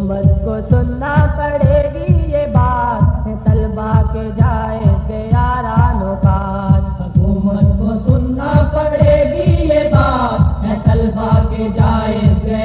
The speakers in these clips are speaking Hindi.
हुकूमत को सुनना पड़ेगी ये बात। तलबा के जाए से यारानों हुकूमत को सुनना पड़ेगी ये बात। तलबा के जाए से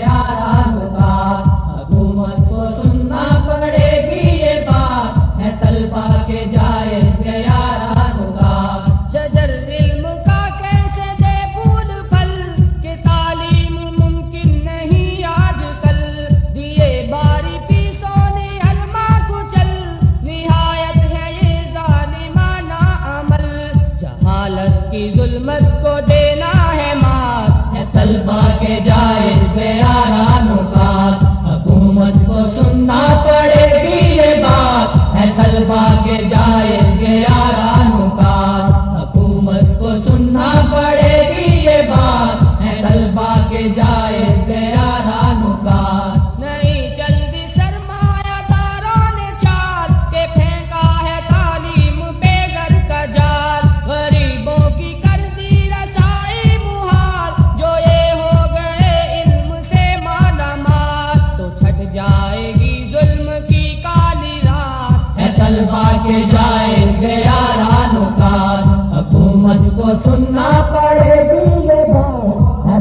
सुनना पड़े दिल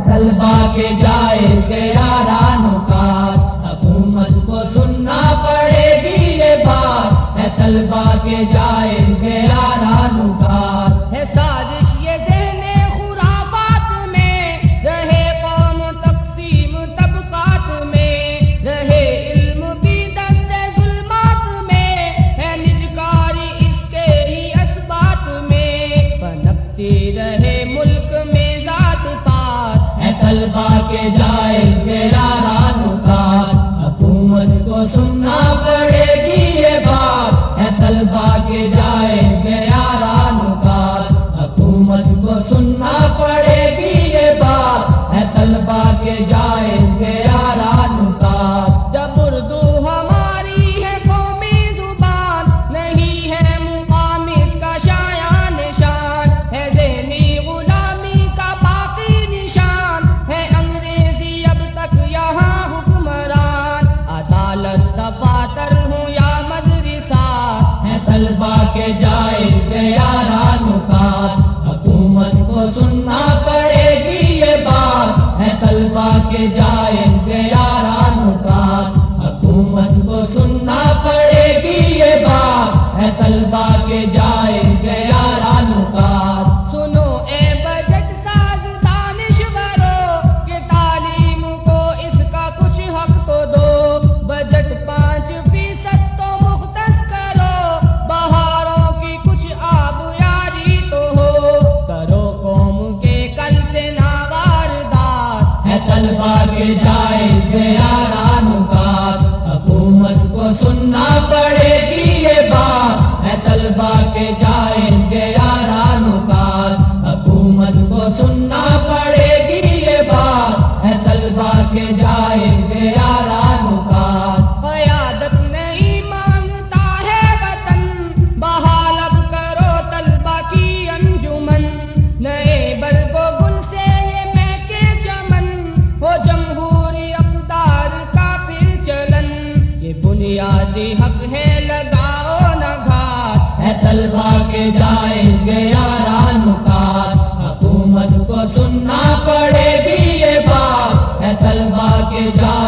तलबा के जाए तेरा नुकार हुकूमत को सुनना पड़ेगी ये बात तलबा के जाए तेरा नुकार He तलबा के जाए गया सुनो ए बजट को इसका कुछ हक तो दो। बजट पाँच फ़ीसद तो मुख्त करो बहारों की कुछ तो हो। करो कौम के कल से नावारदार जाए गया हुकूमत को सुनना पड़े के जाएँगे यारानू हुकूमत को सुनना पड़ेगी ये बात। है तलबा के जाएँगे यारानू काल कयादत नहीं माँगता है वतन। बहालत करो तलबा की अंजुमन। नए बल्बो गुल से महके चमन। हो जमहूरी अवतार का फिर चलन। ये बुनियादी हक है, लगाओ है तलबा के जाएँगे यारान मुकार हुकूमत को सुनना पड़ेगी ये बात। है तलबा के जा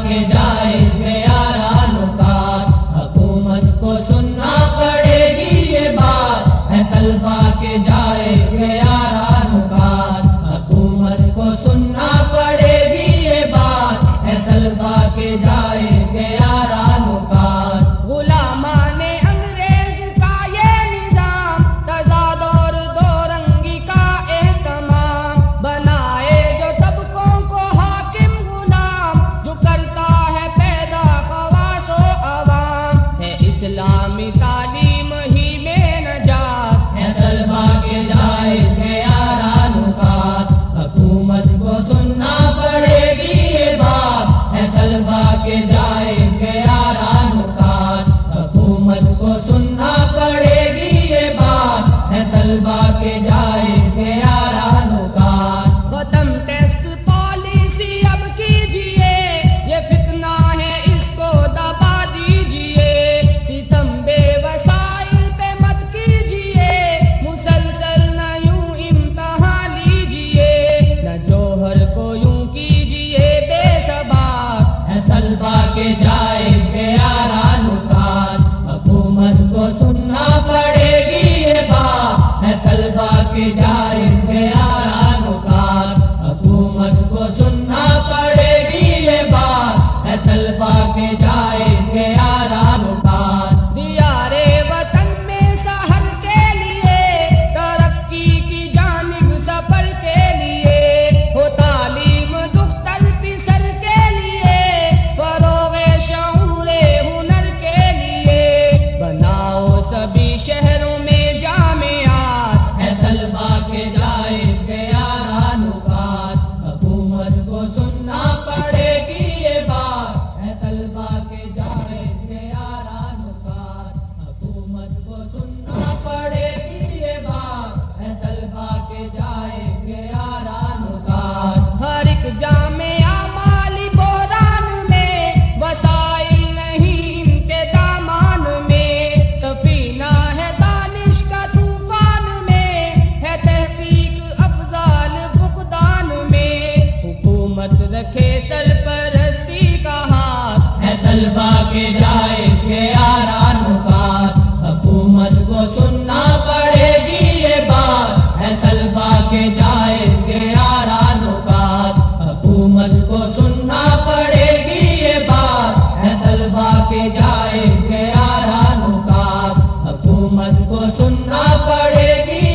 के जाए सुनना पड़ेगी।